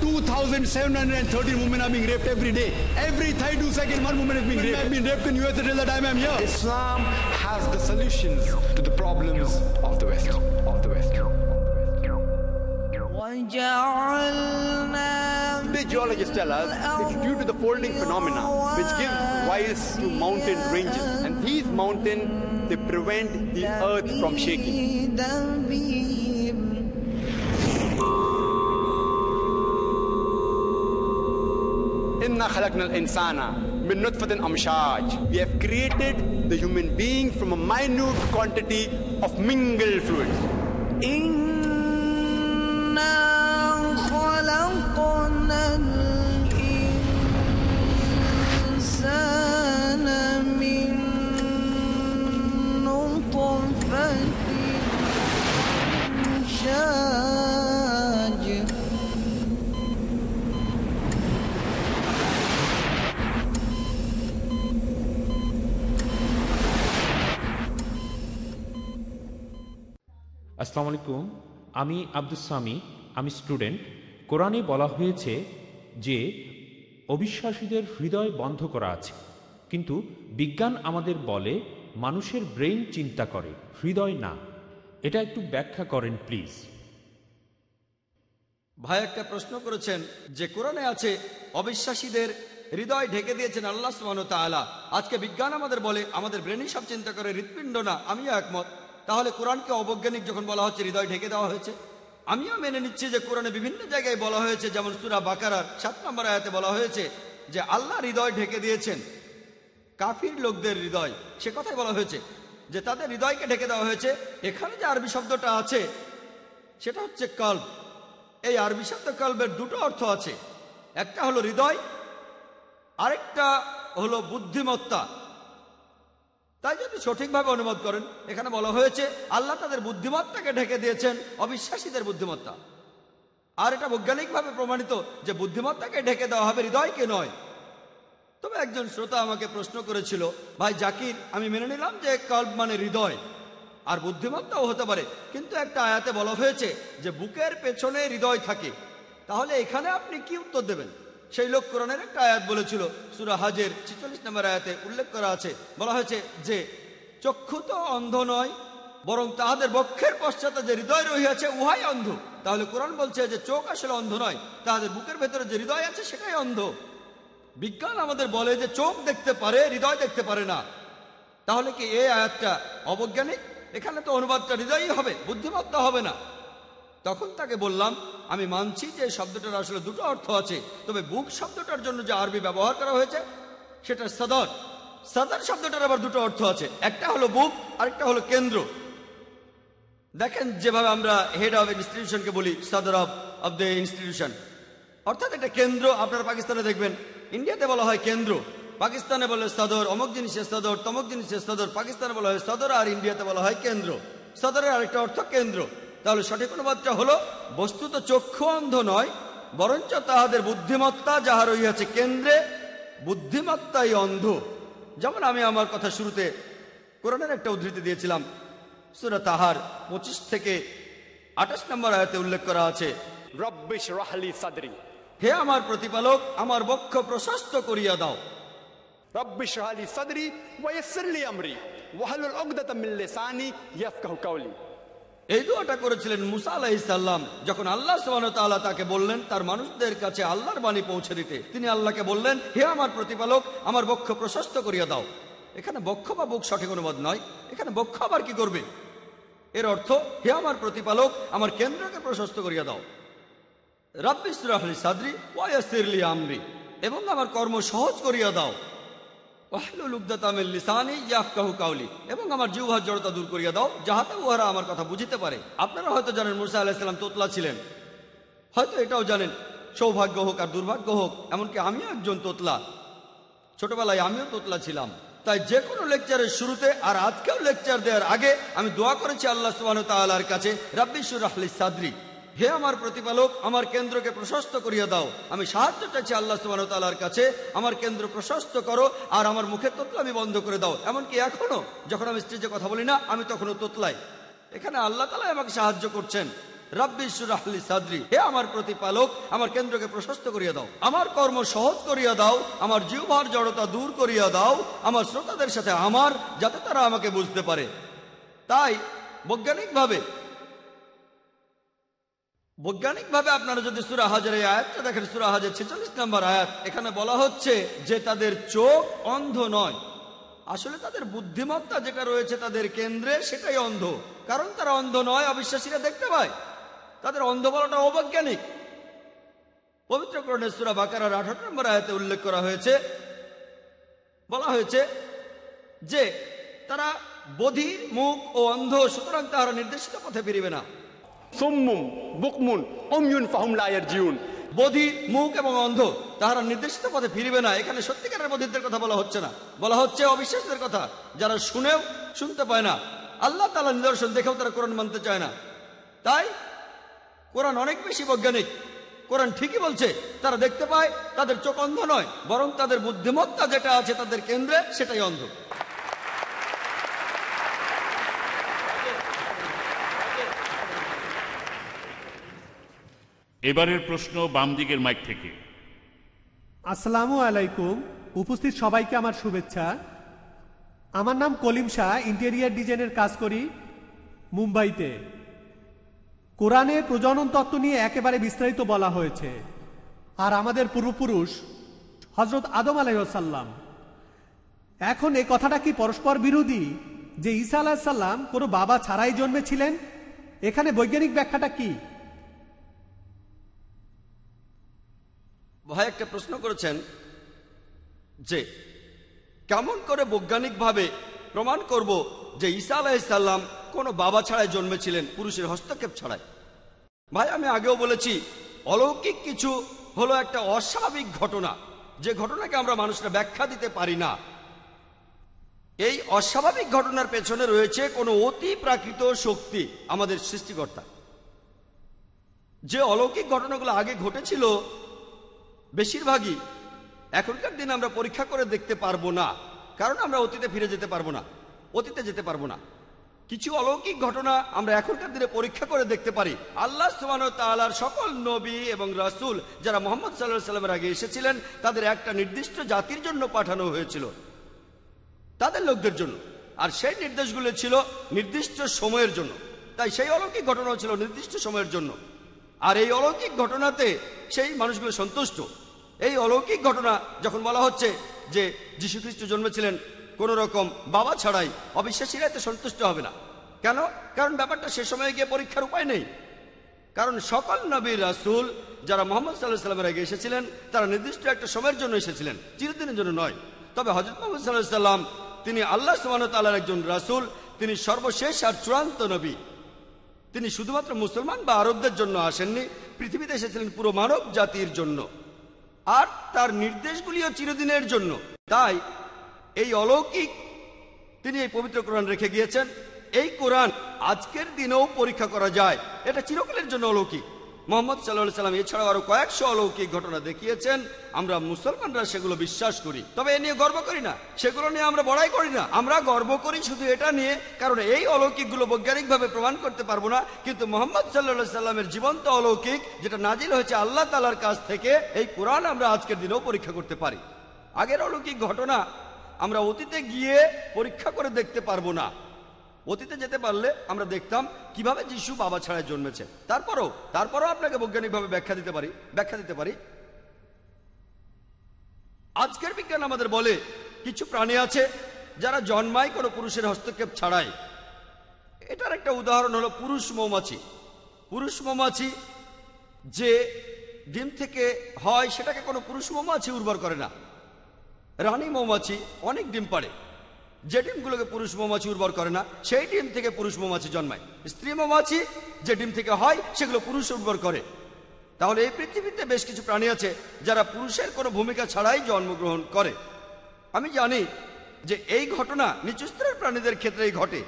2,713 women are being raped every day. Every 32 seconds, one woman is being raped. I've been raped in US until the time I'm here. Islam has the solutions to the problems of the West. Of the West. The geologists tell us it's due to the folding phenomena which give rise to mountain ranges. And these mountains, they prevent the earth from shaking. إنا خلقنا الإنسان من نطفة أمشاج. We have created the human being from a minute quantity of mingled fluids. إنا خلقنا আসসালামু আলাইকুম। আমি আব্দুল সামি, আমি student. কোরআনে বলা হয়েছে যে, অবিশ্বাসীদের হৃদয় বন্ধ করা আছে। কিন্তু বিজ্ঞান আমাদের বলে, মানুষের ব্রেইন চিন্তা করে, হৃদয় না। এটা একটু ব্যাখ্যা করেন, প্লিজ। ভাই, একটা প্রশ্ন করেছেন যে, কোরআনে আছে, অবিশ্বাসীদের হৃদয় ঢেকে দিয়েছেন আল্লাহ তাআলা। আজকে বিজ্ঞান আমাদের বলে, আমাদের ব্রেনই সব চিন্তা করে, হৃৎপিণ্ড না। আমিও একমত। তাহলে কোরআনকে অবৈজ্ঞানিক যখন বলা হচ্ছে, হৃদয় ঢেকে দেওয়া হয়েছে। আমিও মেনে নিচ্ছি যে কোরআনে বিভিন্ন জায়গায় বলা হয়েছে, যেমন সুরা বাকারার সাত নম্বর আয়াতে বলা হয়েছে যে, আল্লাহ হৃদয় ঢেকে দিয়েছেন। কাফির লোকদের হৃদয়, সে কথাই বলা হয়েছে যে, তাদের হৃদয়কে ঢেকে দেওয়া হয়েছে। এখানে যে আরবি শব্দটা আছে, সেটা হচ্ছে কল্প এই আরবি শব্দ কল্পের দুটো অর্থ আছে। একটা হলো হৃদয়, আরেকটা হলো বুদ্ধিমত্তা। তাই যদি সঠিকভাবে অনুবাদ করেন, এখানে বলা হয়েছে, আল্লাহ তাদের বুদ্ধিমত্তাকে ঢেকে দিয়েছেন, অবিশ্বাসীদের বুদ্ধিমত্তা। আর এটা বৈজ্ঞানিকভাবে প্রমাণিত যে বুদ্ধিমত্তাকে ঢেকে দেওয়া হবে হৃদয়কে নয়। তবে একজন শ্রোতা আমাকে প্রশ্ন করেছিল, ভাই জাকির, আমি মেনে নিলাম যে কল্প মানে হৃদয়, আর বুদ্ধিমত্তাও হতে পারে। কিন্তু একটা আয়াতে বলা হয়েছে যে, বুকের পেছনে হৃদয় থাকে। তাহলে এখানে আপনি কি উত্তর দেবেন? সেই লোক কোরআনের একটা আয়াত বলেছিল। সুরা হাজের ছিচল্লিশ নম্বর আয়াতে উল্লেখ করা আছে। বলা হয়েছে যে, চক্ষু তো অন্ধ নয়, বরং তাহাদের বক্ষের পশ্চাতে যে হৃদয় রহিয়াছে, উহাই অন্ধ। তাহলে কোরআন বলছে যে, চোখ আসলে অন্ধ নয়, তাহাদের বুকের ভেতরে যে হৃদয় আছে, সেটাই অন্ধ। বিজ্ঞান আমাদের বলে যে, চোখ দেখতে পারে, হৃদয় দেখতে পারে না। তাহলে কি এই আয়াতটা অবৈজ্ঞানিক? এখানে তো অনুবাদটা হৃদয়ই হবে, বুদ্ধিমত্তা হবে না। তখন তাকে বললাম, আমি মানছি যে শব্দটার আসলে দুটো অর্থ আছে, তবে বুক শব্দটার জন্য যে আরবি ব্যবহার করা হয়েছে, সেটা সদর। সদর শব্দটার আবার দুটো অর্থ আছে, একটা হলো বুক, আরেকটা হলো কেন্দ্র। দেখেন যেভাবে আমরা হেড অফ ইনস্টিটিউশনকে বলি, সদর অফ অব দ্য ইনস্টিটিউশন অর্থাৎ একটা কেন্দ্র, আপনারা পাকিস্তানে দেখবেন। ইন্ডিয়াতে বলা হয় কেন্দ্র। পাকিস্তানে বলে সদর, অমুক জিনিসের সদর, তমুক জিনিসের সদর, পাকিস্তানে বলা হয় সদর আর ইন্ডিয়াতে বলা হয় কেন্দ্র। সদরের আরেকটা অর্থ কেন্দ্র। তাহলে সঠিক অনুবাদটা হলো বস্তুত চক্ষু অন্ধ নয় বরঞ্চ তাহাদের বুদ্ধিমত্তা যাহা রইয়াছে কেন্দ্রে বুদ্ধিমত্তাই অন্ধ। যেমন আমি আমার কথা শুরুতে কোরআনের একটা উদ্ধৃতি দিয়েছিলাম সুরা তাহার পঁচিশ থেকে আঠাশ নম্বর আয়তে উল্লেখ করা আছে হে আমার প্রতিপালক আমার বক্ষ প্রশস্ত করিয়া দাও। রব্বিশ আমরি ওয়াহলুল অগদাত মিল্লে সানি এই দোয়াটা করেছিলেন মুসা আলাইসাল্লাম যখন আল্লাহ সুবাহ তাকে বললেন, তার মানুষদের কাছে আল্লাহর বাণী পৌঁছে দিতে। তিনি আল্লাহকে বললেন, হে আমার প্রতিপালক, আমার বক্ষ প্রশস্ত করিয়া দাও। এখানে বক্ষ বা বুক সঠিক অনুবাদ নয়, এখানে বক্ষ আবার কি করবে? এর অর্থ, হে আমার প্রতিপালক, আমার কেন্দ্রকে প্রশস্ত করিয়া দাও। রাব্বিসরাহলি সাদরি ওয়াসিরলি আমরি, এবং আমার কর্ম সহজ করিয়া দাও ওয়াহলুল উকদাতামিল লিসানি ইয়াফকাহু কাউলি এবং আমার জিহ্বার জড়তা দূর করিয়া দাও যাহাতে উহারা আমার কথা বুঝিতে পারে। আপনারা হয়তো জানেন মুসা আলাইহিস সালাম তোতলা ছিলেন। হয়তো এটাও জানেন, সৌভাগ্য হোক আর দুর্ভাগ্য হোক, এমনকি আমিও একজন তোতলা। ছোটবেলায় আমিও তোতলা ছিলাম। তাই যে কোনো লেকচারের শুরুতে আর আজকেও লেকচার দেওয়ার আগে আমি দোয়া করেছি আল্লাহ সুবাহ তাল্লাহর কাছে রাব্বিশুর রাহলি সাদরি। হে আমার প্রতিপালক, আমার কেন্দ্রকে প্রশস্ত করিয়া দাও। আমি সাহায্য চাইছি আল্লাহ সুবাহ তাল্লাহর কাছে। আমার কেন্দ্র প্রশস্ত করো আর আমার মুখের তোতলা আমি বন্ধ করে দাও। এমনকি এখনও যখন আমি স্টেজে কথা বলি না, আমি তখনও তোতলাই। এখানে আল্লাহ তালা আমাকে সাহায্য করছেন। রাব্বিশুর রাহলি সাদরি। হে আমার প্রতিপালক, আমার কেন্দ্রকে প্রশস্ত করিয়া দাও। আমার কর্ম সহজ করিয়া দাও। আমার জিহ্বার জড়তা দূর করিয়া দাও। আমার শ্রোতাদের সাথে আমার, যাতে তারা আমাকে বুঝতে পারে। তাই বৈজ্ঞানিকভাবে বৈজ্ঞানিকভাবে আপনারা যদি সুরা হাজার এই আয়াতটা দেখেন, সুরা হাজার ছেচল্লিশ নম্বর আয়াত, এখানে বলা হচ্ছে যে তাদের চোখ অন্ধ নয়। আসলে তাদের বুদ্ধিমত্তা যেটা রয়েছে তাদের কেন্দ্রে সেটাই অন্ধ। কারণ তারা অন্ধ নয়, অবিশ্বাসীরা দেখতে পায়। তাদের অন্ধ বলাটা অবৈজ্ঞানিক। পবিত্র করণের সুরা বাকারার আঠারো নম্বর আয়াতে উল্লেখ করা হয়েছে, বলা হয়েছে যে তারা বধির মুখ ও অন্ধ, সুতরাং তাহারা নির্দেশিত পথে ফিরিবে না। সুম্মুম, বুকমুন অমিউন অময়ুন ফাহুমলা জিউন বধির মুখ এবং অন্ধ, তাহারা নির্দেশিত পথে ফিরবে না। এখানে সত্যিকারের বধিরদের কথা বলা হচ্ছে না। বলা হচ্ছে অবিশ্বাসদের কথা। যারা শুনেও শুনতে পায় না। আল্লাহ তালা নিদর্শন দেখেও তারা কোরআন মানতে চায় না। তাই কোরআন অনেক বেশি বৈজ্ঞানিক। কোরআন ঠিকই বলছে, তারা দেখতে পায় তাদের চোখ অন্ধ নয়, বরং তাদের বুদ্ধিমত্তা যেটা আছে তাদের কেন্দ্রে সেটাই অন্ধ। এবারের প্রশ্ন বাম দিকের মাইক থেকে। আসসালামু আলাইকুম। উপস্থিত সবাইকে আমার শুভেচ্ছা। আমার নাম কলিম শাহ, ইন্টেরিয়ার ডিজাইনের কাজ করি মুম্বাইতে। কোরআনে প্রজনন তত্ত্ব নিয়ে একেবারে বিস্তারিত বলা হয়েছে। আর আমাদের পূর্বপুরুষ হজরত আদম আলাইসাল্লাম এখন এই কথাটা কি পরস্পর বিরোধী? যে ঈসা আলাহিসাল্লাম কোনো বাবা ছাড়াই জন্মেছিলেন? এখানে বৈজ্ঞানিক ব্যাখ্যাটা কি? ভাই একটা প্রশ্ন করেছেন যে কেমন করে বৈজ্ঞানিকভাবে প্রমাণ করব যে ঈসা আলাইসাল্লাম কোনো বাবা ছাড়াই জন্মেছিলেন, পুরুষের হস্তক্ষেপ ছাড়াই? ভাই, আমি আগেও বলেছি, অলৌকিক কিছু হলো একটা অস্বাভাবিক ঘটনা, যে ঘটনাকে আমরা মানুষরা ব্যাখ্যা দিতে পারি না। এই অস্বাভাবিক ঘটনার পেছনে রয়েছে কোনো অতি প্রাকৃত শক্তি আমাদের সৃষ্টিকর্তা। যে অলৌকিক ঘটনাগুলো আগে ঘটেছিল বেশিরভাগই এখনকার দিনে আমরা পরীক্ষা করে দেখতে পারব না, কারণ আমরা অতীতে ফিরে যেতে পারব না, অতীতে যেতে পারব না। কিছু অলৌকিক ঘটনা আমরা এখনকার দিনে পরীক্ষা করে দেখতে পারি। আল্লাহ সুবান তালার সকল নবী এবং রাসূল যারা মোহাম্মদ সাল্লাহ সাল্লামের আগে এসেছিলেন, তাদের একটা নির্দিষ্ট জাতির জন্য পাঠানো হয়েছিল। তাদের লোকদের জন্য। আর সেই নির্দেশগুলো ছিল নির্দিষ্ট সময়ের জন্য। তাই সেই অলৌকিক ঘটনা ছিল নির্দিষ্ট সময়ের জন্য। আর এই অলৌকিক ঘটনাতে সেই মানুষগুলো সন্তুষ্ট। এই অলৌকিক ঘটনা যখন বলা হচ্ছে যে যীশু খ্রিস্ট জন্মেছিলেন, কোন রকম বাবা ছাড়াই অবিশ্বাসীরা এতে সন্তুষ্ট হবে না। কেন? কারণ ব্যাপারটা সে সময়ে গিয়ে পরীক্ষার উপায় নেই। কারণ সকল নবী রাসূল যারা মোহাম্মদ সাল্লাহ সাল্লামের আগে এসেছিলেন, তারা নির্দিষ্ট একটা সময়ের জন্য এসেছিলেন, চিরদিনের জন্য নয়। তবে হজরত মোহাম্মদ সাল্লাহ সাল্লাম তিনি আল্লাহ সুবাহ তাল্লার একজন রাসূল, তিনি সর্বশেষ আর চূড়ান্ত নবী। তিনি শুধুমাত্র মুসলমান বা আরবদের জন্য আসেননি, পৃথিবীতে এসেছিলেন পুরো মানব জাতির জন্য। আর তার নির্দেশগুলিও চিরদিনের জন্য। তাই এই অলৌকিক তিনি এই পবিত্র কোরআন রেখে গিয়েছেন, এই কোরআন আজকের দিনেও পরীক্ষা করা যায়। এটা চিরকালের জন্য অলৌকিক। মোহাম্মদ সাল্লাহ সাল্লাম, এছাড়াও আরও কয়েকশো অলৌকিক ঘটনা দেখিয়েছেন। আমরা মুসলমানরা সেগুলো বিশ্বাস করি। তবে এ নিয়ে গর্ব করি না। সেগুলো নিয়ে আমরা বড়াই করি না। আমরা গর্ব করি শুধু এটা নিয়ে, কারণ এই অলৌকিকগুলো বৈজ্ঞানিকভাবে প্রমাণ করতে পারব না। কিন্তু মোহাম্মদ সাল্লাহ সাল্লামের জীবন্ত অলৌকিক, যেটা নাজিল হয়েছে আল্লাহ তালার কাছ থেকে, এই কোরআন আমরা আজকের দিনেও পরীক্ষা করতে পারি। আগের অলৌকিক ঘটনা আমরা অতীতে গিয়ে পরীক্ষা করে দেখতে পারব না। অতীতে যেতে পারলে আমরা দেখতাম কীভাবে যিশু বাবা ছাড়াই জন্মেছে। তারপরও তারপরও আপনাকে বৈজ্ঞানিকভাবে ব্যাখ্যা দিতে পারি, ব্যাখ্যা দিতে পারি। আজকের বিজ্ঞান আমাদের বলে, কিছু প্রাণী আছে যারা জন্মায় কোনো পুরুষের হস্তক্ষেপ ছাড়াই। এটার একটা উদাহরণ হলো পুরুষ মৌমাছি। পুরুষ মৌমাছি যে ডিম থেকে হয়, সেটাকে কোনো পুরুষ মৌমাছি উর্বর করে না। রানী মৌমাছি অনেক ডিম পাড়ে। যে ডিমগুলোকে পুরুষ মৌমাছি উর্বর করে না, সেই ডিম থেকে পুরুষ মৌমাছি জন্মায়। স্ত্রী মৌমাছি যে ডিম থেকে হয়, সেগুলো পুরুষ উর্বর করে। তাহলে এই পৃথিবীতে বেশ কিছু প্রাণী আছে যারা পুরুষের কোনো ভূমিকা ছাড়াই জন্মগ্রহণ করে। আমি জানি যে এই ঘটনা নিচু স্তরের প্রাণীদের ক্ষেত্রেই ঘটে।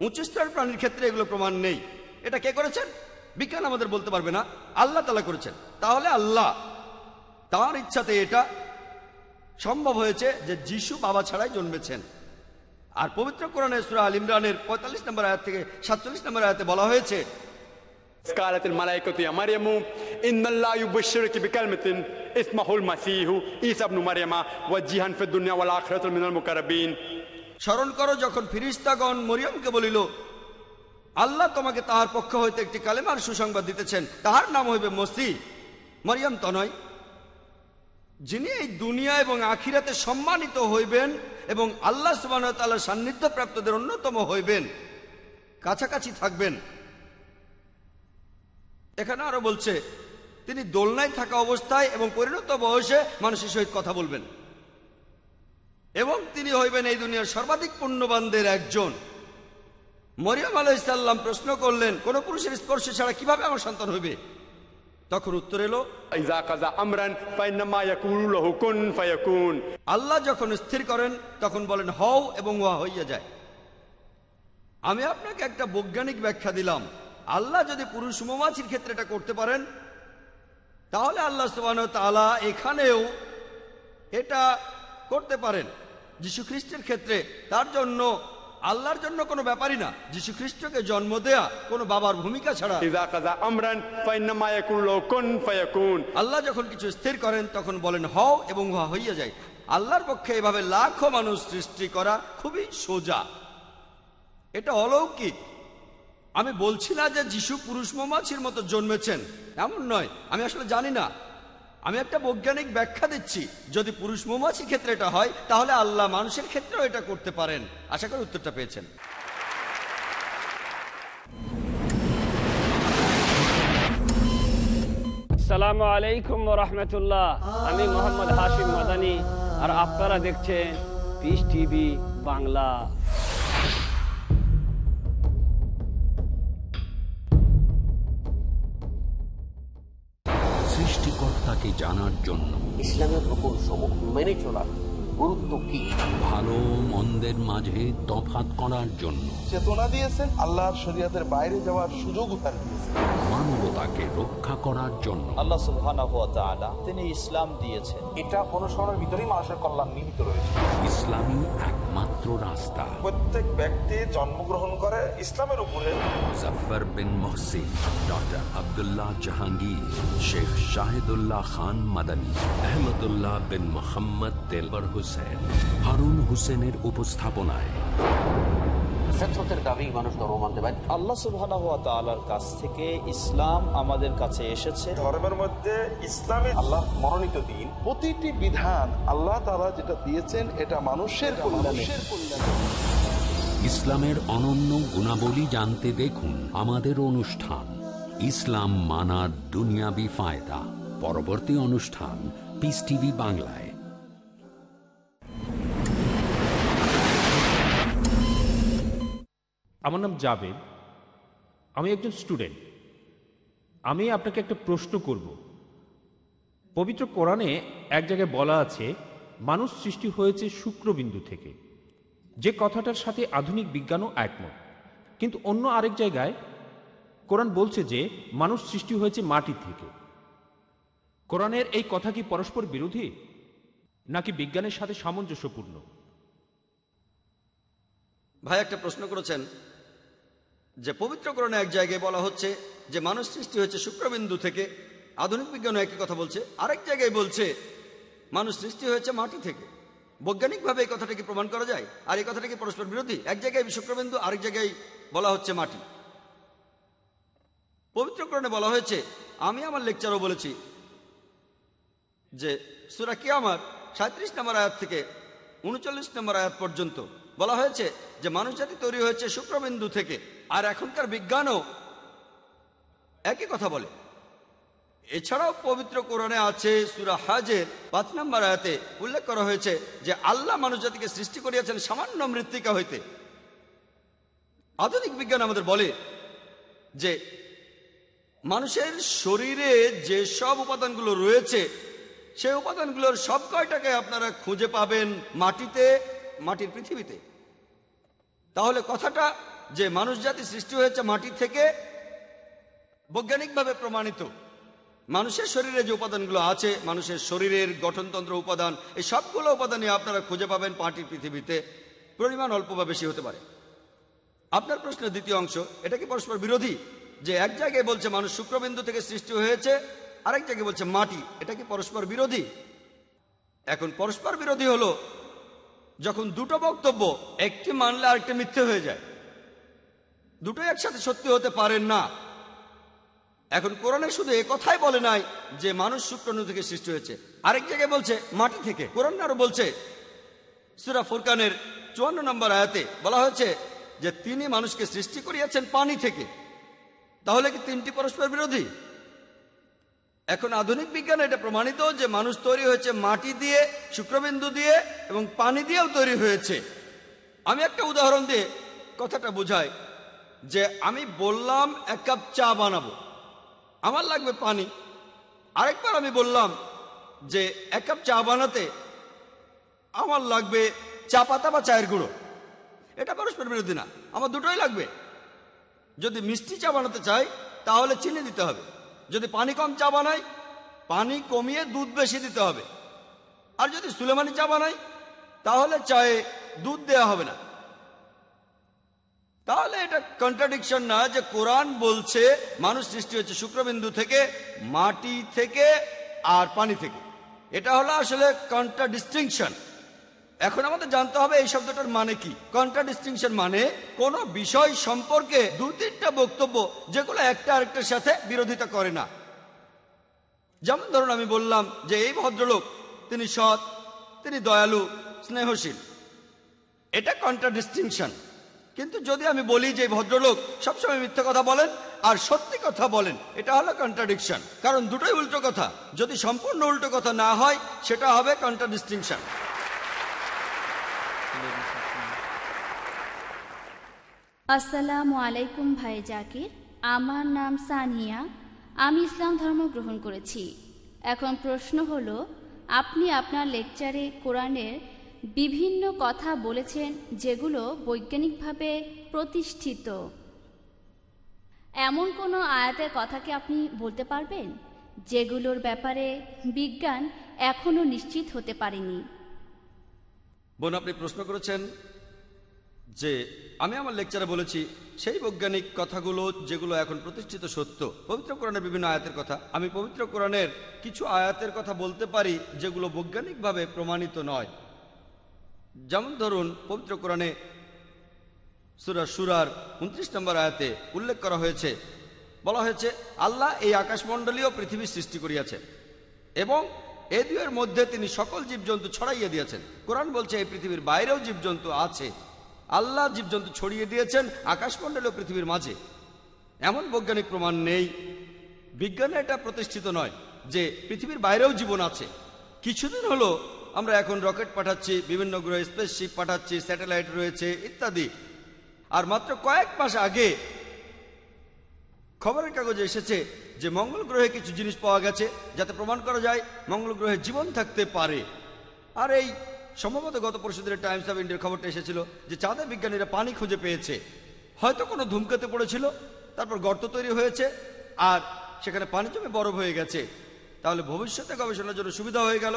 উচ্চ স্তরের প্রাণীর ক্ষেত্রে এগুলো প্রমাণ নেই। এটা কে করেছেন? বিজ্ঞান আমাদের বলতে পারবে না। আল্লাহ তালা করেছেন। তাহলে আল্লাহ, তার ইচ্ছাতে এটা সম্ভব হয়েছে যে যিশু বাবা ছাড়াই জন্মেছেন আর পবিত্র কোরআনে সুরা আল ইমরানের পঁয়তাল্লিশ নম্বর আয়াত থেকে সাতচল্লিশ নম্বর আয়াতে বলা হয়েছে قالت الملائكة يا مريم إن الله يبشرك بكلمة اسمه المسيح عيسى ابن مريم وجيها في الدنيا والآخرة من المقربين স্মরণ করো যখন ফিরিস্তাগণ মরিয়মকে বলিল আল্লাহ তোমাকে তাহার পক্ষ হইতে একটি কালেমার সুসংবাদ দিতেছেন তাহার নাম হইবে মসি মরিয়ম তনয় যিনি এই দুনিয়া এবং আখিরাতে সম্মানিত হইবেন এবং আল্লাহ সুবাহ তাল্লাহ সান্নিধ্য প্রাপ্তদের অন্যতম হইবেন, কাছাকাছি থাকবেন। এখানে আরও বলছে, তিনি দোলনায় থাকা অবস্থায় এবং পরিণত বয়সে মানুষের সহিত কথা বলবেন। এবং তিনি হইবেন এই দুনিয়ার সর্বাধিক পুণ্যবানদের একজন। মরিয়ম আলাইসাল্লাম প্রশ্ন করলেন, কোন পুরুষের স্পর্শ ছাড়া কীভাবে আমার সন্তান হইবে? তখন উত্তর এলো আল্লাহ যখন স্থির করেন তখন বলেন হও এবং ওয়া হইয়া যায়। আমি আপনাকে একটা বৈজ্ঞানিক ব্যাখ্যা দিলাম। আল্লাহ যদি পুরুষ মৌমাছির ক্ষেত্রে এটা করতে পারেন তাহলে আল্লাহ সুবান তালা এখানেও এটা করতে পারেন। যীশু খ্রিস্টের ক্ষেত্রে তার জন্য আল্লাহর জন্য কোনো ব্যাপারই না। যীশু খ্রিস্টকে জন্ম দেয়া কোনো বাবার ভূমিকা ছাড়া। আল্লাহ যখন কিছু স্থির করেন তখন বলেন হও এবং উহা হইয়া যায়। আল্লাহর পক্ষে এভাবে লাখো মানুষ সৃষ্টি করা খুবই সোজা। এটা অলৌকিক। আমি বলছি না যে যিশু পুরুষ মৌমাছির মতো জন্মেছেন। এমন নয়। আমি আসলে জানি না। আমি একটা বৈজ্ঞানিক ব্যাখ্যা দিচ্ছি। যদি পুরুষ মৌমাছির ক্ষেত্রে এটা হয়, তাহলে আল্লাহ মানুষের ক্ষেত্রেও এটা করতে পারেন। আশা করি উত্তরটা পেয়েছেন। সালামু আলাইকুম রহমতুল্লাহ। আমি মোহাম্মদ হাশিম মাদানি, আর আপনারা দেখছেন পিস টিভি বাংলা। সৃষ্টিকর্তাকে জানার জন্য। ইসলামের সমূহ মেনে চলার গুরুত্ব কি? ভালো মন্দের মাঝে তফাত করার জন্য। চেতনা দিয়েছেন আল্লাহর শরীয়তের বাইরে যাওয়ার সুযোগ দিয়েছেন। মানবতাকে রক্ষা করার জন্য। আল্লাহ সুবহানাহু ওয়া তাআলা তিনি ইসলাম দিয়েছেন। এটা অনুসরণের ভিতরেই মানুষের কল্যাণ নিহিত রয়েছে। ইসলামী একমাত্র রাস্তা। প্রত্যেক ব্যক্তি জন্মগ্রহণ করে ইসলামের উপরে। মুজফার বিন মহসিন ডক্টর আব্দুল্লাহ জাহাঙ্গীর শেখ শাহিদুল্লাহ খান মাদানী আহমদুল্লাহ বিন মোহাম্মদ তেলবর হোসেন হারুন হোসেনের উপস্থাপনায়। দাবি মানুষ ধর্ম মানতে বাধ্য আল্লাহ সুবহানাহু ওয়া কাছ থেকে ইসলাম আমাদের কাছে এসেছে। ধর্মের মধ্যে ইসলামী আল্লাহ মনোনীত দিন। প্রতিটি বিধান আল্লাহ তাআলা যেটা দিয়েছেন এটা মানুষের কল্যাণে। ইসলামের অনন্য গুণাবলী জানতে দেখুন আমাদের অনুষ্ঠান। ইসলাম মানার দুনিয়াবি ফায়দা। পরবর্তী অনুষ্ঠান পিস টিভি বাংলায়। আমার নাম জাবেদ। আমি একজন স্টুডেন্ট। আমি আপনাকে একটা প্রশ্ন করব। পবিত্র কোরআনে এক জায়গায় বলা আছে, মানুষ সৃষ্টি হয়েছে শুক্রবিন্দু থেকে। যে কথাটার সাথে আধুনিক বিজ্ঞানও একমত। কিন্তু অন্য আরেক জায়গায় কোরআন বলছে যে মানুষ সৃষ্টি হয়েছে মাটি থেকে। কোরআনের এই কথা কি পরস্পর বিরোধী? নাকি বিজ্ঞানের সাথে সামঞ্জস্যপূর্ণ? ভাই, একটা প্রশ্ন করেছেন যে পবিত্র পবিত্রকরণে এক জায়গায় বলা হচ্ছে যে মানুষ সৃষ্টি হয়েছে শুক্রবিন্দু থেকে। আধুনিক বিজ্ঞানও একই কথা বলছে। আরেক জায়গায় বলছে মানুষ সৃষ্টি হয়েছে মাটি থেকে। বৈজ্ঞানিকভাবে এই কথাটা কি প্রমাণ করা যায়? আর এই কথাটা কি পরস্পর বিরোধী? এক জায়গায় শুক্রবিন্দু, আরেক জায়গায় বলা হচ্ছে মাটি। পবিত্রকরণে বলা হয়েছে, আমি আমার লেকচারও বলেছি যে সুরা কিয়ামার সাঁত্রিশ নম্বর আয়াত থেকে উনচল্লিশ নম্বর আয়াত পর্যন্ত বলা হয়েছে যে মানুষ জাতি তৈরি হয়েছে শুক্রবিন্দু থেকে, আর এখনকার বিজ্ঞানও একই কথা বলে। এছাড়াও পবিত্র কোরআনে আছে, সুরা হাজের পাঁচ নম্বর আয়াতে উল্লেখ করা হয়েছে যে আল্লাহ মানুষ জাতিকে সৃষ্টি করিয়াছেন সামান্য মৃত্তিকা হইতে। আধুনিক বিজ্ঞান আমাদের বলে যে মানুষের শরীরে যে সব উপাদানগুলো রয়েছে, সেই উপাদানগুলোর সব কয়টাকে আপনারা খুঁজে পাবেন মাটিতে, মাটির পৃথিবীতে? তাহলে কথাটা যে মানুষ জাতি সৃষ্টি হয়েছে মাটি থেকে বৈজ্ঞানিকভাবে প্রমাণিত। মানুষের শরীরে যে উপাদানগুলো আছে, মানুষের শরীরের গঠনতন্ত্র উপাদান, এই সবগুলো উপাদানই আপনারা খুঁজে পাবেন মাটির পৃথিবীতে। পরিমাণ অল্প বা বেশি হতে পারে। আপনার প্রশ্নের দ্বিতীয় অংশ, এটা কি পরস্পর বিরোধী? যে এক জায়গায় বলছে মানুষ শুক্রবিন্দু থেকে সৃষ্টি হয়েছে, আরেক জায়গায় বলছে মাটি। এটা কি পরস্পর বিরোধী? এখন পরস্পর বিরোধী হলো, যখন দুটো বক্তব্য, একটি মানলে আরেকটি মিথ্যে হয়ে যায়। দুটো একসাথে সত্যি হতে পারেন না। এখন কোরআনে শুধু এ কথাই বলে নাই যে মানুষ শুক্রাণু থেকে সৃষ্টি হয়েছে। আরেক জায়গায় বলছে মাটি থেকে। কোরআন আরও বলছে, সুরা ফুরকানের চুয়ান্ন নম্বর আয়াতে বলা হয়েছে যে তিনি মানুষকে সৃষ্টি করিয়াছেন পানি থেকে। তাহলে কি তিনটি পরস্পর বিরোধী? এখন আধুনিক বিজ্ঞানে এটা প্রমাণিত যে মানুষ তৈরি হয়েছে মাটি দিয়ে, শুক্রবিন্দু দিয়ে এবং পানি দিয়েও তৈরি হয়েছে। আমি একটা উদাহরণ দিয়ে কথাটা বোঝাই যে আমি বললাম এক কাপ চা বানাবো। আমার লাগবে পানি। আরেকবার আমি বললাম যে এক কাপ চা বানাতে আমার লাগবে চা পাতা বা চায়ের গুঁড়ো। এটা পরস্পর বিরোধী না, আমার দুটোই লাগবে। যদি মিষ্টি চা বানাতে চাই, তাহলে চিনি দিতে হবে। যদি পানি কম চা বানাই, পানি কমিয়ে দুধ বেশি দিতে হবে। আর যদি সুলেমানি চা বানাই, তাহলে চায়ে দুধ দেওয়া হবে না। তাহলে এটা কন্ট্রাডিকশন না যে কোরআন বলছে, মানুষ সৃষ্টি হচ্ছে শুক্রবিন্দু থেকে, মাটি থেকে আর পানি থেকে। এটা হলো আসলে কন্ট্রাডিস্টিংশন এখন আমাদের জানতে হবে এই শব্দটার মানে কি? কন্ট্রাডিস্টিংশন মানে কোন বিষয় সম্পর্কে দু তিনটা বক্তব্য যেগুলো একটা আরেকটার সাথে বিরোধিতা করে না। যেমন ধরুন আমি বললাম যে এই ভদ্রলোক, তিনি সৎ, তিনি দয়ালু, স্নেহশীল। এটা কন্ট্রাডিস্টিংশন কিন্তু যদি আমি বলি যে ভদ্রলোক সবসময় মিথ্যে কথা বলেন আর সত্যি কথা বলেন, এটা হলো কন্ট্রাডিকশন কারণ দুটোই উল্টো কথা। যদি সম্পূর্ণ উল্টো কথা না হয়, সেটা হবে কন্ট্রাডিস্টিংশন আসসালামু আলাইকুম ভাই জাকির, আমার নাম সানিয়া। আমি ইসলাম ধর্ম গ্রহণ করেছি। এখন প্রশ্ন হলো, আপনি আপনার লেকচারে কোরআনের বিভিন্ন কথা বলেছেন যেগুলো বৈজ্ঞানিকভাবে প্রতিষ্ঠিত। এমন কোনো আয়াতের কথা কি আপনি বলতে পারবেন? যেগুলোর ব্যাপারে বিজ্ঞান এখনও নিশ্চিত হতে পারেনি। বোন, আপনি প্রশ্ন করেছেন যে আমি আমার লেকচারে বলেছি, সেই বৈজ্ঞানিক কথাগুলো যেগুলো এখন প্রতিষ্ঠিত সত্য, পবিত্র কোরআনের বিভিন্ন আয়াতের কথা, আমি পবিত্র কোরআনের কিছু আয়াতের কথা বলতে পারি যেগুলো বৈজ্ঞানিকভাবে প্রমাণিত নয়। যেমন ধরুন, পবিত্র কোরআনে সুরা সুরার উনত্রিশ নম্বর আয়াতে উল্লেখ করা হয়েছে, বলা হয়েছে, আল্লাহ এই আকাশমণ্ডলীয় পৃথিবীর সৃষ্টি করিয়াছেন এবং এ দুয়ের মধ্যে তিনি সকল জীবজন্তু ছড়াইয়া দিয়েছেন। কোরআন বলছে, এই পৃথিবীর বাইরেও জীবজন্তু আছে। আল্লাহ জীবজন্তু ছড়িয়ে দিয়েছেন আকাশমণ্ডলীয় পৃথিবীর মাঝে। এমন বৈজ্ঞানিক প্রমাণ নেই। বিজ্ঞানে এটা প্রতিষ্ঠিত নয় যে পৃথিবীর বাইরেও জীবন আছে। কিছুদিন হলো আমরা এখন রকেট পাঠাচ্ছি, বিভিন্ন গ্রহে স্পেসশিপ পাঠাচ্ছি স্যাটেলাইট রয়েছে ইত্যাদি। আর মাত্র কয়েক মাস আগে খবরের কাগজে এসেছে যে মঙ্গল গ্রহে কিছু জিনিস পাওয়া গেছে, যাতে প্রমাণ করা যায় মঙ্গল গ্রহে জীবন থাকতে পারে। আর এই সম্ভবত গত পরশু দিনের টাইমস অফ ইন্ডিয়ার খবরটা এসেছিল যে চাঁদে বিজ্ঞানীরা পানি খুঁজে পেয়েছে। হয়তো কোনো ধূমকেতু পড়েছিল, তারপর গর্ত তৈরি হয়েছে, আর সেখানে পানি জমে বরফ হয়ে গেছে। তাহলে ভবিষ্যতে গবেষণার জন্য সুবিধা হয়ে গেল।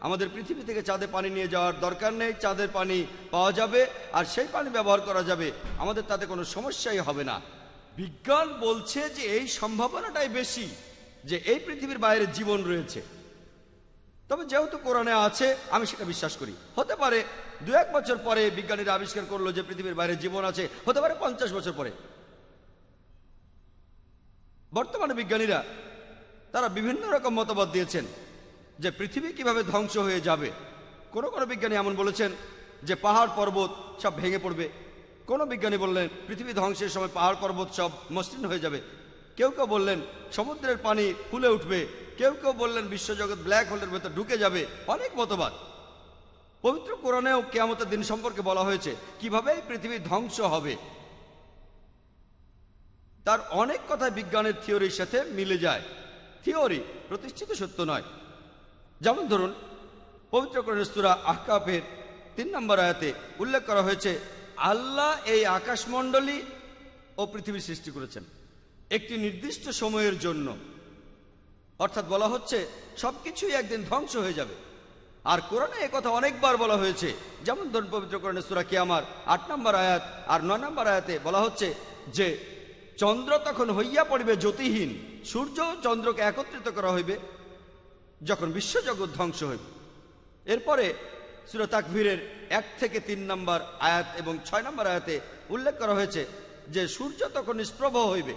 আমাদের পৃথিবী থেকে চাঁদে পানি নিয়ে যাওয়ার দরকার নেই, চাঁদের পানি পাওয়া যাবে, আর সেই পানি ব্যবহার করা যাবে। আমাদের তাতে কোনো সমস্যাই হবে না। বিজ্ঞান বলছে যে এই সম্ভাবনাটাই বেশি, যে এই পৃথিবীর বাইরে জীবন রয়েছে। তবে যেহেতু কোরআনে আছে, আমি সেটা বিশ্বাস করি। হতে পারে দু এক বছর পরে বিজ্ঞানীরা আবিষ্কার করল যে পৃথিবীর বাইরে জীবন আছে, হতে পারে পঞ্চাশ বছর পরে। বর্তমানে বিজ্ঞানীরা, তারা বিভিন্ন রকম মতবাদ দিয়েছেন যে পৃথিবী কীভাবে ধ্বংস হয়ে যাবে। কোনো কোনো বিজ্ঞানী এমন বলেছেন যে পাহাড় পর্বত সব ভেঙে পড়বে। কোনো বিজ্ঞানী বললেন, পৃথিবী ধ্বংসের সময় পাহাড় পর্বত সব মসৃণ হয়ে যাবে। কেউ কেউ বললেন, সমুদ্রের পানি ফুলে উঠবে কেউ কেউ বললেন, বিশ্বজগৎ ব্ল্যাক হোলের ভেতর ঢুকে যাবে। অনেক মতবাদ। পবিত্র কোরআনেও কেয়ামতের দিন সম্পর্কে বলা হয়েছে, কীভাবে এই পৃথিবী ধ্বংস হবে। তার অনেক কথা বিজ্ঞানের থিওরির সাথে মিলে যায়। থিওরি প্রতিষ্ঠিত সত্য নয়। যেমন ধরুন, পবিত্র সূরা আহকাফের তিন নম্বর আয়াতে উল্লেখ করা হয়েছে, আল্লাহ এই আকাশমণ্ডলী ও পৃথিবী সৃষ্টি করেছেন। একটি নির্দিষ্ট সময়ের জন্য। অর্থাৎ বলা হচ্ছে সবকিছুই একদিন ধ্বংস হয়ে যাবে। আর কোরআনে কথা অনেকবার বলা হয়েছে। যেমন ধরুন পবিত্র কোরআনে সুরা কিয়ামার আট নম্বর আয়াত আর নয় নম্বর আয়াতে বলা হচ্ছে যে, চন্দ্র তখন হইয়া পড়িবে জ্যোতিহীন, সূর্য চন্দ্রকে একত্রিত করা হইবে, যখন বিশ্বজগৎ ধ্বংস হইবে। এরপরে সুরা তাকভীরের এক থেকে তিন নম্বর আয়াত এবং ছয় নম্বর আয়াতে উল্লেখ করা হয়েছে যে, সূর্য তখন নিষ্প্রভ হইবে,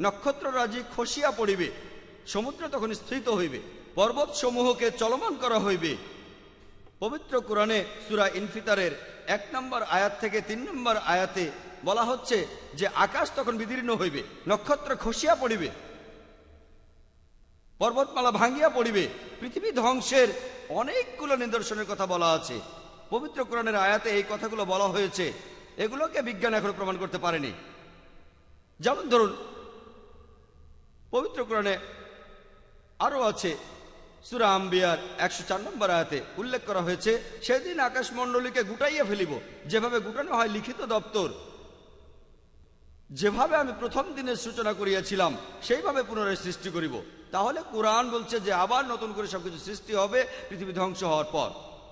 নক্ষত্ররাজি খসিয়া পড়িবে সমুদ্র তখন স্থিত হইবে। পর্বত সমূহকে চলমান করা হইবে। পবিত্র কোরআনে সুরা ইনফিতারের এক নম্বর আয়াত থেকে তিন নম্বর আয়াতে বলা হচ্ছে যে, আকাশ তখন বিদীর্ণ হইবে, নক্ষত্র খসিয়া পড়িবে, পর্বতমালা ভাঙ্গিয়া পড়িবে, পৃথিবী ধ্বংসের অনেকগুলো নিদর্শনের কথা বলা আছে। পবিত্র কোরআনের আয়াতে এই কথাগুলো বলা হয়েছে। এগুলোকে বিজ্ঞান এখনও প্রমাণ করতে পারেনি। যেমন ধরুন, পবিত্র কোরআনে আরও আছে। সুরা আম্বিয়ার একশো চার নম্বর আয়াতে উল্লেখ করা হয়েছে, সেদিন আকাশমণ্ডলীকে গুটাইয়া ফেলিব। যেভাবে গুটানো হয় লিখিত দপ্তর, যেভাবে আমি প্রথম দিনের সূচনা করিয়াছিলাম, সেইভাবে পুনরায় সৃষ্টি করিব। তাহলে কোরআন বলছে যে আবার নতুন করে সবকিছু সৃষ্টি হবে, পৃথিবী ধ্বংস হওয়ার পর।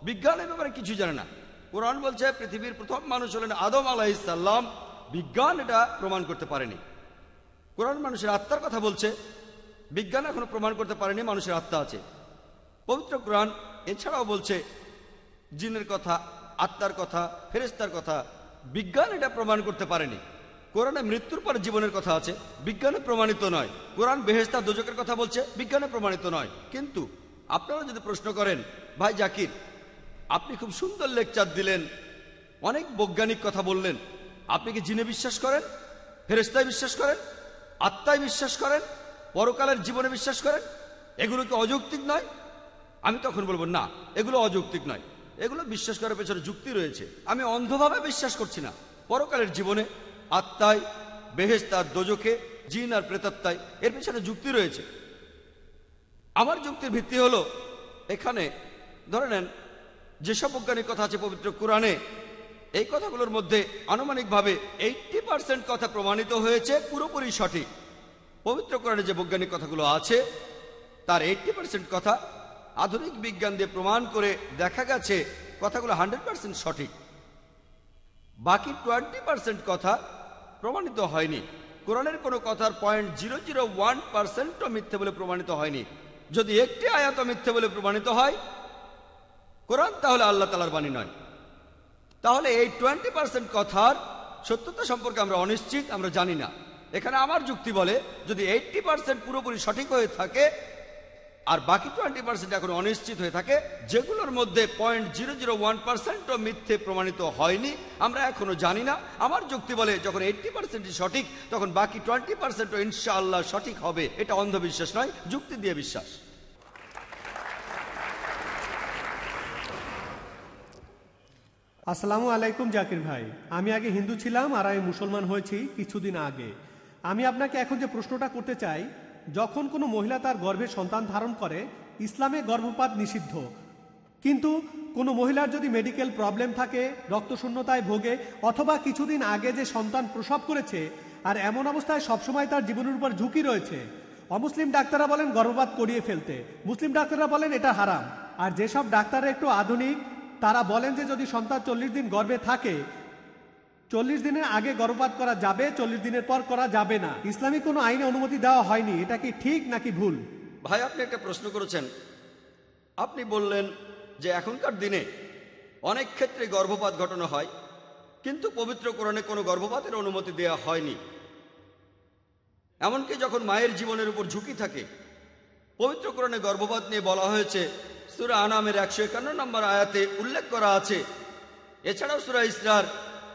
বিজ্ঞানের ব্যাপারে কিছু জানে না। কোরআন বলছে, পৃথিবীর প্রথম মানুষ হলেন আদম আলাহিসাল্লাম বিজ্ঞান এটা প্রমাণ করতে পারেনি। কোরআন মানুষের আত্মার কথা বলছে বিজ্ঞান এখনও প্রমাণ করতে পারেনি মানুষের আত্মা আছে। পবিত্র কোরআন এছাড়াও বলছে, জিনের কথা, আত্মার কথা ফেরেস্তার কথা, বিজ্ঞান এটা প্রমাণ করতে পারেনি। কোরআনে মৃত্যুর পর জীবনের কথা আছে, বিজ্ঞানে প্রমাণিত নয়। কোরআন বেহেস্তা দোজকের কথা বলছে, বিজ্ঞানে প্রমাণিত নয়। কিন্তু আপনারা যদি প্রশ্ন করেন, ভাই জাকির, আপনি খুব সুন্দর লেকচার দিলেন, অনেক বৈজ্ঞানিক কথা বললেন, আপনি কি জিনে বিশ্বাস করেন ফেরেস্তায় বিশ্বাস করেন আত্মায় বিশ্বাস করেন? পরকালের জীবনে বিশ্বাস করেন? এগুলো কি অযৌক্তিক নয়? আমি তখন বলব, না, এগুলো অযৌক্তিক নয়। এগুলো বিশ্বাস করার পেছনে যুক্তি রয়েছে। আমি অন্ধভাবে বিশ্বাস করছি না। পরকালের জীবনে আত্মায় বেহেস্তার দোজকে জিন আর প্রেতাত্মায় এর পেছনে যুক্তি রয়েছে। আমার যুক্তির ভিত্তি হলো, এখানে, ধরে নেন যেসব বৈজ্ঞানিক কথা আছে পবিত্র কোরআনে, এই কথাগুলোর মধ্যে আনুমানিকভাবে এইটটি পার্সেন্ট কথা প্রমাণিত হয়েছে, পুরোপুরি সঠিক। পবিত্র কোরআনে যে বৈজ্ঞানিক কথাগুলো আছে, তার এইটটি পার্সেন্ট কথা আধুনিক বিজ্ঞান দিয়ে প্রমাণ করে দেখা গেছে কথাগুলো হান্ড্রেড পার্সেন্ট সঠিক। বাকি টোয়েন্টি পার্সেন্ট কথা প্রমাণিত হয়নি। কোরআনের কোনো কথার পয়েন্ট জিরো জিরো ওয়ান পার্সেন্টও মিথ্যে বলে প্রমাণিত হয়নি। যদি একটি আয়াত মিথ্যে বলে প্রমাণিত হয়, কোরআন তাহলে আল্লাহ তালার বাণী নয়। তাহলে এই টোয়েন্টি পার্সেন্ট কথার সত্যতা সম্পর্কে আমরা অনিশ্চিত, আমরা জানি না। এখানে আমার যুক্তি বলে যদি এইটটি পার্সেন্ট পুরোপুরি সঠিক হয়ে থাকে, আর বাকি টোয়েন্টি পার্সেন্ট এখন অনিশ্চিত হয়ে থাকে, যেগুলোর মধ্যে পয়েন্ট জিরো জিরো ওয়ান পার্সেন্টও মিথ্যে প্রমাণিত হয়নি, আমরা এখনও জানি না। আমার যুক্তি বলে যখন এইটটি পার্সেন্টই সঠিক, তখন বাকি টোয়েন্টি পার্সেন্টও ইনশাআল্লাহ সঠিক হবে, এটা অন্ধবিশ্বাস নয়, যুক্তি দিয়ে বিশ্বাস। আসসালামু আলাইকুম জাকির ভাই। আমি আগে হিন্দু ছিলাম, আর আমি মুসলমান হয়েছি কিছুদিন আগে। আমি আপনাকে এখন যে প্রশ্নটা করতে চাই, যখন কোনো মহিলা তার গর্ভে সন্তান ধারণ করে, ইসলামে গর্ভপাত নিষিদ্ধ। কিন্তু কোনো মহিলার যদি মেডিকেল প্রবলেম থাকে, রক্তশূন্যতায় ভোগে, অথবা কিছুদিন আগে যে সন্তান প্রসব করেছে, আর এমন অবস্থায় সবসময় তার জীবনের উপর ঝুঁকি রয়েছে, অমুসলিম ডাক্তাররা বলেন গর্ভপাত করিয়ে ফেলতে। মুসলিম ডাক্তাররা বলেন এটা হারাম। আর যেসব ডাক্তাররা একটু আধুনিক, তারা বলেন যে যদি সন্তান চল্লিশ দিন গর্ভে থাকে চল্লিশ দিনের আগে গর্ভপাত করা যাবে, চল্লিশ দিনের পর করা যাবে না। ইসলামিক কোনো আইনে অনুমতি দেওয়া হয়নি। এটা কি ঠিক নাকি ভুল? ভাই, আপনি একটা প্রশ্ন করেছেন। আপনি বললেন যে এখনকার দিনে অনেক ক্ষেত্রে গর্ভপাত ঘটানো হয়, কিন্তু পবিত্র কোনো গর্ভপাতের অনুমতি দেওয়া হয়নি। এমনকি যখন মায়ের জীবনের উপর ঝুঁকি থাকে, পবিত্র গর্ভপাত নিয়ে বলা হয়েছে, সুরা আনামের একশো একান্ন নম্বর আয়াতে উল্লেখ করা আছে। এছাড়াও সুরা ইসরার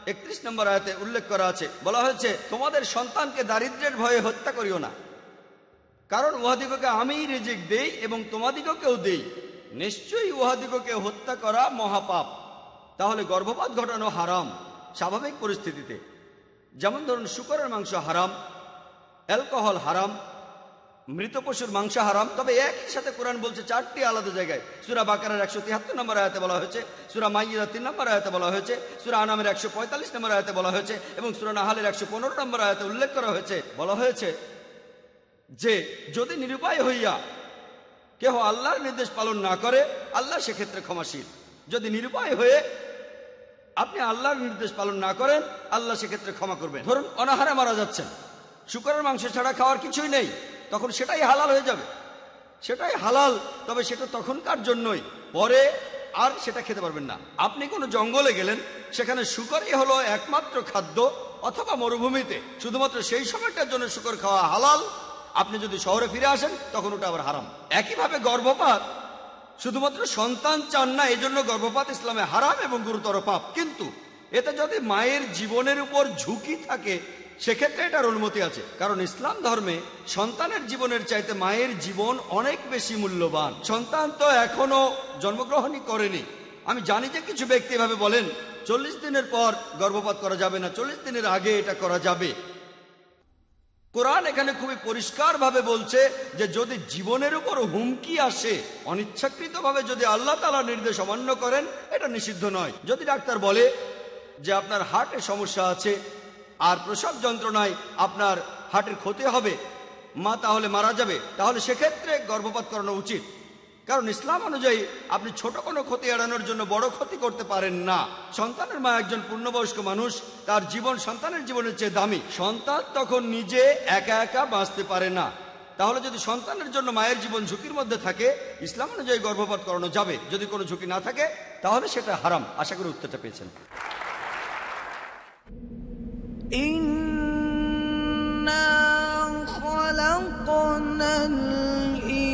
একত্রিশ নম্বর আয়াতে উল্লেখ করা আছে। বলা হয়েছে, তোমাদের সন্তানকে দারিদ্র্যের ভয়ে হত্যা করিও না। কারণ উহাদিগকে আমি রিজিক দেই এবং তোমাদিগকেও দেই। নিশ্চয়ই উহাদিগকে হত্যা করা মহাপাপ। তাহলে গর্ভপাত ঘটানো হারাম, স্বাভাবিক পরিস্থিতিতে। যেমন ধরুন, শুকরের মাংস হারাম, অ্যালকোহল হারাম মৃত পশুর মাংস হারাম। তবে একই সাথে কোরআন বলছে চারটি আলাদা জায়গায়। সুরা বাকারের একশো তিয়াত্তর নম্বর আয়াতে বলা হয়েছে, সুরা মাইয়া তিন নম্বর আয়াতে বলা হয়েছে, সুরা আনামের একশো পঁয়তাল্লিশ নম্বর আয়াতে বলা হয়েছে এবং সুরা নাহালের একশো পনেরো নম্বর আয়াতে উল্লেখ করা হয়েছে। বলা হয়েছে যে, যদি নিরুপায় হইয়া কেহ আল্লাহর নির্দেশ পালন না করে, আল্লাহ সেক্ষেত্রে ক্ষমাশীল। যদি নিরুপায় হয়ে আপনি আল্লাহর নির্দেশ পালন না করেন, আল্লাহ সেক্ষেত্রে ক্ষমা করবেন। ধরুন অনাহারে মারা যাচ্ছেন। শুকরের মাংস ছাড়া খাওয়ার কিছুই নেই। তখন সেটাই হালাল হয়ে যাবে। সেটাই হালাল, তবে সেটা তখনকার জন্যই। পরে আর সেটা খেতে পারবেন না। আপনি কোনো জঙ্গলে গেলেন, সেখানে শুকরই হলো একমাত্র খাদ্য অথবা মরুভূমিতে। শুধুমাত্র সেই সময়টার জন্য শুকর খাওয়া হালাল। আপনি যদি শহরে ফিরে আসেন, তখন ওটা আবার হারাম। একইভাবে গর্ভপাত, শুধুমাত্র সন্তান চান না এই জন্য গর্ভপাত ইসলামে হারাম এবং গুরুতর পাপ। কিন্তু এতে যদি মায়ের জীবনের উপর ঝুঁকি থাকে সেক্ষেত্রে এটার অনুমতি আছে। কারণ ইসলাম ধর্মে সন্তানের জীবনের চাইতে মায়ের জীবন অনেক বেশি মূল্যবান। সন্তান তো এখনও জন্মগ্রহণই করেনি। আমি জানি যে কিছু ব্যক্তি এভাবে বলেন, চল্লিশ দিনের পর গর্ভপাত করা যাবে না, চল্লিশ দিনের আগে এটা করা যাবে। কোরআন এখানে খুবই পরিষ্কারভাবে বলছে যে যদি জীবনের উপর হুমকি আসে, অনিচ্ছাকৃতভাবে যদি আল্লাহ তালা নির্দেশ অমান্য করেন, এটা নিষিদ্ধ নয়। যদি ডাক্তার বলে যে আপনার হার্টের সমস্যা আছে আর প্রসব যন্ত্রণায় আপনার হার্টের ক্ষতি হবে, মা তাহলে মারা যাবে, তাহলে সেক্ষেত্রে গর্ভপাত করানো উচিত। কারণ ইসলাম অনুযায়ী আপনি ছোট কোনো ক্ষতি এড়ানোর জন্য বড় ক্ষতি করতে পারেন না। সন্তানের মা একজন পূর্ণবয়স্ক মানুষ, তার জীবন সন্তানের জীবনের চেয়ে দামি। সন্তান তখন নিজে একা একা বাঁচতে পারে না। তাহলে যদি সন্তানের জন্য মায়ের জীবন ঝুঁকির মধ্যে থাকে, ইসলাম অনুযায়ী গর্ভপাত করানো যাবে। যদি কোনো ঝুঁকি না থাকে, তাহলে সেটা হারাম। আশা করি উত্তরটা পেয়েছেন। إنا خلقنا الإنسان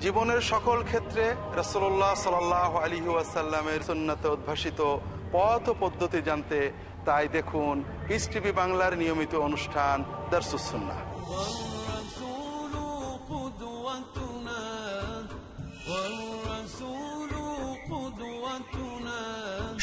জীবনের সকল ক্ষেত্রে রসোল্লা সাল আলী ওয়াসাল্লামের সুন্নাতে উদ্ভাসিত পথ পদ্ধতি জানতে তাই দেখুন ইস বাংলার নিয়মিত অনুষ্ঠান দর্শুসুন্না